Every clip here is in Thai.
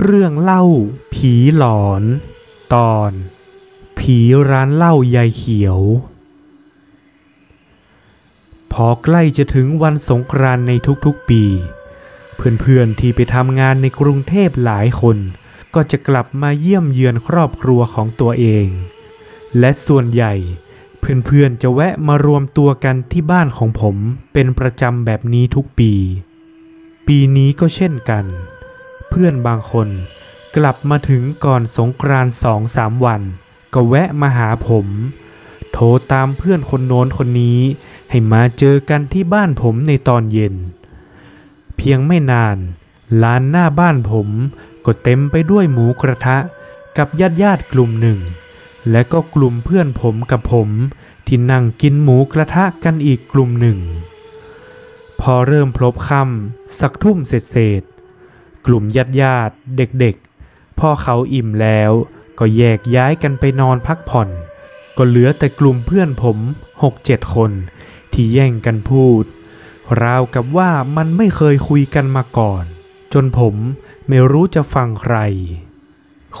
เรื่องเล่า ผีหลอน ตอน ผีร้านเหล้ายายเขียว พอใกล้จะถึงวันสงกรานต์ในทุกๆปี เพื่อนๆที่ไปทำงานในกรุงเทพหลายคน ก็จะกลับมาเยี่ยมเยือนครอบครัวของตัวเอง และส่วนใหญ่ เพื่อนๆจะแวะมารวมตัวกันที่บ้านของผมเป็นประจำแบบนี้ทุกปี ปีนี้ก็เช่นกันเพื่อนบางคน กลับมาถึงก่อนสงกรานต์สองสามวัน ก็แวะมาหาผม โทรตามเพื่อนคนโน้นคนนี้ ให้มาเจอกันที่บ้านผมในตอนเย็น เพียงไม่นานลานหน้าบ้านผมก็เต็มไปด้วยหมูกระทะกับญาติญาติกลุ่มหนึ่ง และก็กลุ่มเพื่อนผมกับผมที่นั่งกินหมูกระทะกันอีกกลุ่มหนึ่ง พอเริ่มพลบค่ำสักทุ่มเศษๆ กลุ่มญาติญาติเด็กๆ พ่อเขาอิ่มแล้วก็แยกย้ายกันไปนอนพักผ่อน ก็เหลือแต่กลุ่มเพื่อนผมหกเจ็ดคน ที่แย่งกันพูด ราวกับว่ามันไม่เคยคุยกันมาก่อน จนผมไม่รู้จะฟังใคร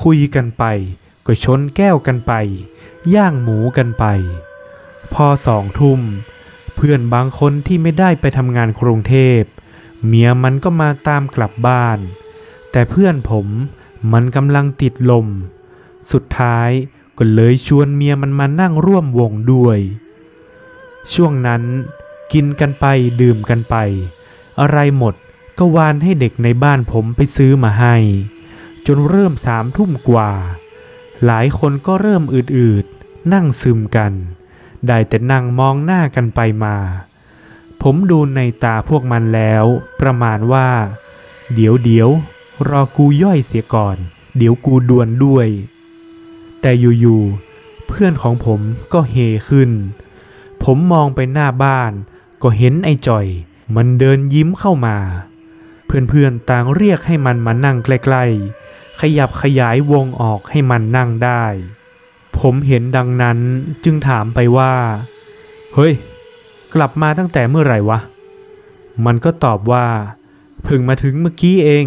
คุยกันไป ก็ชนแก้วกันไป ย่างหมูกันไป พอสองทุ่ม เพื่อนบางคนที่ไม่ได้ไปทำงานกรุงเทพ เมียมันก็มาตามกลับบ้าน แต่เพื่อนผมมันกำลังติดลม สุดท้ายก็เลยชวนเมียมันมานั่งร่วมวงด้วย ช่วงนั้นกินกันไปดื่มกันไป อะไรหมดก็วานให้เด็กในบ้านผมไปซื้อมาให้ จนเริ่มสามทุ่มกว่า หลายคนก็เริ่มอืดๆนั่งซึมกัน ได้แต่นั่งมองหน้ากันไปมา ผมดูในตาพวกมันแล้ว ประมาณว่า เดี๋ยวเดี๋ยวรอกูย่อยเสียก่อน เดี๋ยวกูดวนด้วย แต่อยู่ๆเพื่อนของผมก็เฮขึ้น ผมมองไปหน้าบ้าน ก็เห็นไอ้จ่อย มันเดินยิ้มเข้ามา เพื่อนๆต่างเรียกให้มันมานั่งใกล้ๆ ขยับขยายวงออกให้มันนั่งได้ ผมเห็นดังนั้นจึงถามไปว่า เฮ้ย กลับมาตั้งแต่เมื่อไหร่วะ มันก็ตอบว่าเพิ่งมาถึงเมื่อกี้เอง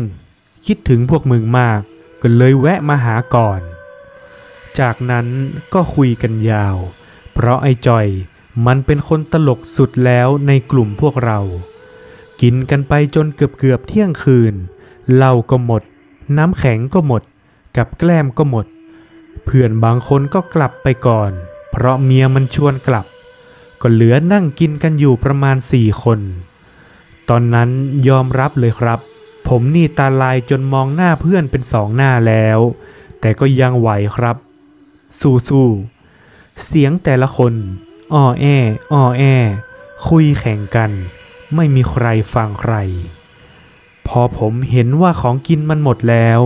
คิดถึงพวกมึงมากก็เลยแวะมาหาก่อน จากนั้นก็คุยกันยาว เพราะไอ้จอยมันเป็นคนตลกสุดแล้วในกลุ่มพวกเรา กินกันไปจนเกือบเกือบเที่ยงคืนเหล้าก็หมด น้ำแข็งก็หมด กับแกล้มก็หมด เพื่อนบางคนก็กลับไปก่อน เพราะเมียมันชวนกลับ ก็เหลือนั่งกินกันอยู่ประมาณสี่คน ตอนนั้นยอมรับเลยครับ ผมนี่ตาลายจนมองหน้าเพื่อนเป็นสองหน้าแล้ว แต่ก็ยังไหวครับ สู้ๆเสียงแต่ละคนอ้อแออ้อแอ คุยแข่งกัน ไม่มีใครฟังใคร พอผมเห็นว่าของกินมันหมดแล้ว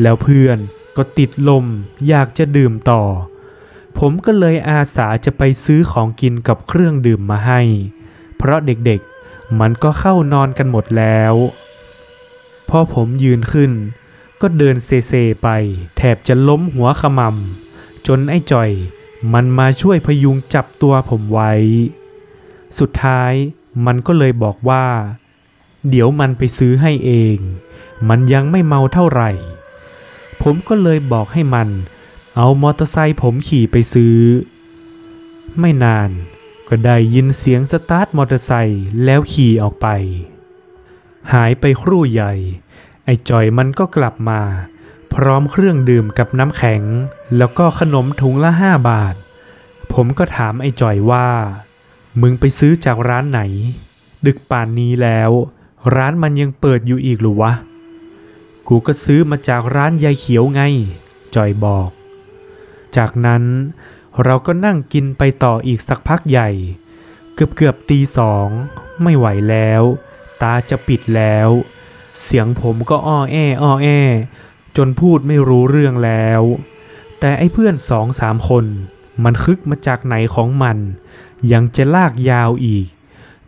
แล้วเพื่อนก็ติดลมอยากจะดื่มต่อ ผมก็เลยอาสาจะไปซื้อของกินกับเครื่องดื่มมาให้ เพราะเด็กๆ มันก็เข้านอนกันหมดแล้ว พอผมยืนขึ้น ก็เดินเซเซไป แทบจะล้มหัวขมำจนไอ้จ่อย มันมาช่วยพยุงจับตัวผมไว้ สุดท้ายมันก็เลยบอกว่า เดี๋ยวมันไปซื้อให้เอง มันยังไม่เมาเท่าไหร่ ผมก็เลยบอกให้มัน เอามอเตอร์ไซค์ผมขี่ไปซื้อ ไม่นานก็ได้ยินเสียงสตาร์ทมอเตอร์ไซค์แล้วขี่ออกไป หายไปครู่ใหญ่ ไอ้จอยมันก็กลับมา พร้อมเครื่องดื่มกับน้ำแข็ง แล้วก็ขนมถุงละห้าบาท ผมก็ถามไอ้จอยว่า มึงไปซื้อจากร้านไหน ดึกป่านนี้แล้ว ร้านมันยังเปิดอยู่อีกหรือวะ กูก็ซื้อมาจากร้านยายเขียวไง จอยบอก จากนั้นเราก็นั่งกินไปต่ออีกสักพักใหญ่ เกือบเกือบตีสองไม่ไหวแล้ว ตาจะปิดแล้ว เสียงผมก็อ้อแออ้อแอจนพูดไม่รู้เรื่องแล้ว แต่ไอ้เพื่อนสองสามคน มันคึกมาจากไหนของมัน ยังจะลากยาวอีก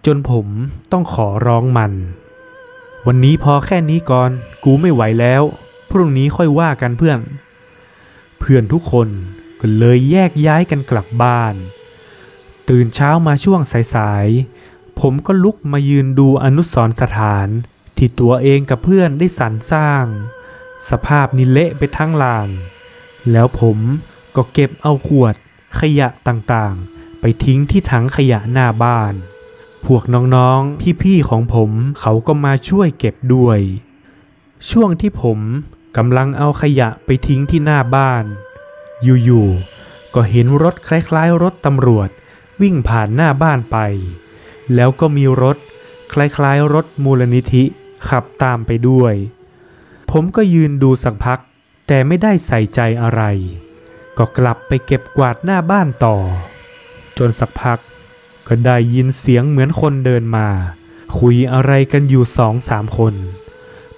จนผมต้องขอร้องมัน วันนี้พอแค่นี้ก่อน กูไม่ไหวแล้ว พรุ่งนี้ค่อยว่ากันเพื่อน เพื่อนทุกคน ก็เลยแยกย้ายกันกลับบ้าน ตื่นเช้ามาช่วงสายๆ ผมก็ลุกมายืนดูอนุสรสถานที่ตัวเองกับเพื่อนได้สรรสร้าง สภาพนี่เละไปทั้งลาน แล้วผมก็เก็บเอาขวดขยะต่างๆ ไปทิ้งที่ถังขยะหน้าบ้าน พวกน้องๆ พี่ๆ ของผมเขาก็มาช่วยเก็บด้วย ช่วงที่ผมกำลังเอาขยะไปทิ้งที่หน้าบ้าน อยู่ๆ ก็เห็นรถคล้ายๆ รถตำรวจวิ่งผ่านหน้าบ้านไป แล้วก็มีรถคล้ายๆ รถมูลนิธิขับตามไปด้วย ผมก็ยืนดูสักพัก แต่ไม่ได้ใส่ใจอะไร ก็กลับไปเก็บกวาดหน้าบ้านต่อ จนสักพัก ก็ได้ยินเสียงเหมือนคนเดินมา คุยอะไรกันอยู่สองสามคน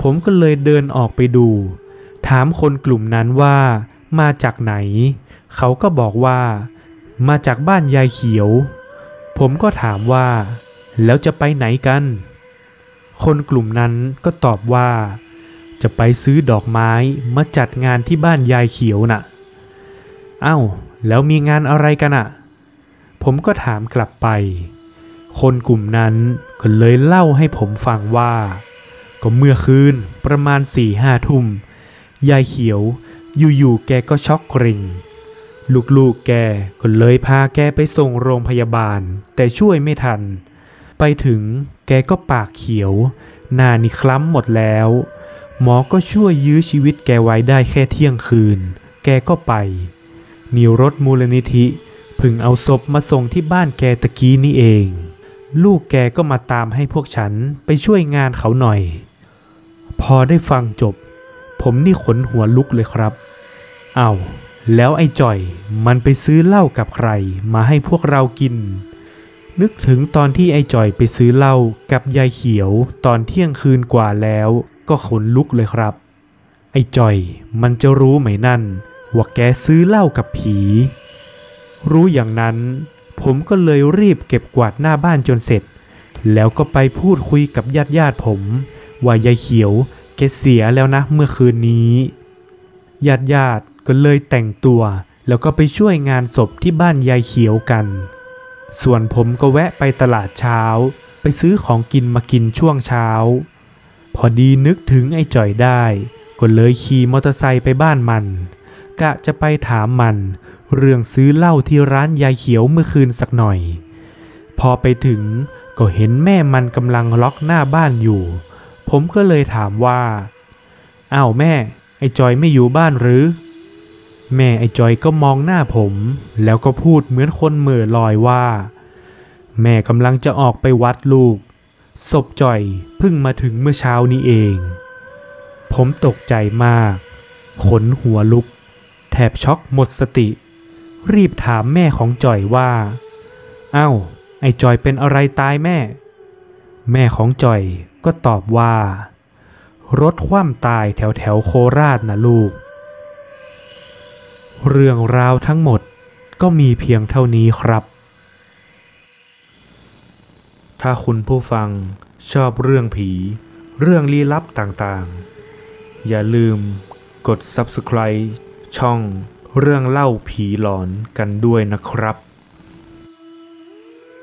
ผมก็เลยเดินออกไปดู ถามคนกลุ่มนั้นว่า มาจากไหน เขาก็บอกว่า มาจากบ้านยายเขียว ผมก็ถามว่า แล้วจะไปไหนกัน คนกลุ่มนั้นก็ตอบว่า จะไปซื้อดอกไม้มาจัดงานที่บ้านยายเขียวน่ะเอ้าแล้วมีงานอะไรกันอะ่ะ ผมก็ถามกลับไป คนกลุ่มนั้นก็เลยเล่าให้ผมฟังว่า ก็เมื่อคืนประมาณสี่ห้าทุ่มยายเขียว อยู่ๆแกก็ช็อกเกร็งลูกๆแกก็เลยพาแกไปส่งโรงพยาบาล แต่ช่วยไม่ทัน ไปถึงแกก็ปากเขียว หน้านี่คล้ำหมดแล้ว หมอก็ช่วยยื้อชีวิตแกไว้ได้แค่เที่ยงคืน แกก็ไป มีรถมูลนิธิเพึ่งเอาศพมาส่งที่บ้านแกตะกี้นี่เอง ลูกแกก็มาตามให้พวกฉันไปช่วยงานเขาหน่อย พอได้ฟังจบ ผมนี่ขนหัวลุกเลยครับ เอา้าแล้วไอ้จ่อยมันไปซื้อเหล้ากับใครมาให้พวกเรากิน นึกถึงตอนที่ไอ้จ่อยไปซื้อเหล้ากับยายเขียวตอนเที่ยงคืนกว่าแล้วก็ขนลุกเลยครับ ไอ้จ่อยมันจะรู้ไหมนั่น ว่าแกซื้อเหล้ากับผี รู้อย่างนั้น ผมก็เลยรีบเก็บกวาดหน้าบ้านจนเสร็จ แล้วก็ไปพูดคุยกับญาติญาติผม ว่ายายเขียวแกเสียแล้วนะเมื่อคืนนี้ ญาติญาติ ก็เลยแต่งตัว แล้วก็ไปช่วยงานศพที่บ้านยายเขียวกัน ส่วนผมก็แวะไปตลาดเช้า ไปซื้อของกินมากินช่วงเช้า พอดีนึกถึงไอ้จ่อยได้ ก็เลยขี่มอเตอร์ไซค์ไปบ้านมัน กะจะไปถามมัน เรื่องซื้อเหล้าที่ร้านยายเขียวเมื่อคืนสักหน่อย พอไปถึงก็เห็นแม่มันกำลังล็อกหน้าบ้านอยู่ ผมก็เลยถามว่า อ้าวแม่ ไอ้จอยไม่อยู่บ้านหรือ แม่ไอ้จอยก็มองหน้าผม แล้วก็พูดเหมือนคนเหม่อลอยว่า แม่กำลังจะออกไปวัดลูก ศพจอยเพิ่งมาถึงเมื่อเช้านี้เอง ผมตกใจมาก ขนหัวลุก แทบช็อกหมดสติ รีบถามแม่ของจอยว่า เอ้า ไอ้จอยเป็นอะไรตายแม่ แม่ของจอยก็ตอบว่า รถคว่ำตายแถวแถวโคราชนะลูก เรื่องราวทั้งหมดก็มีเพียงเท่านี้ครับ ถ้าคุณผู้ฟังชอบเรื่องผี เรื่องลี้ลับต่างๆ อย่าลืมกด subscribe ช่องเรื่องเล่าผีหลอนกันด้วยนะครับ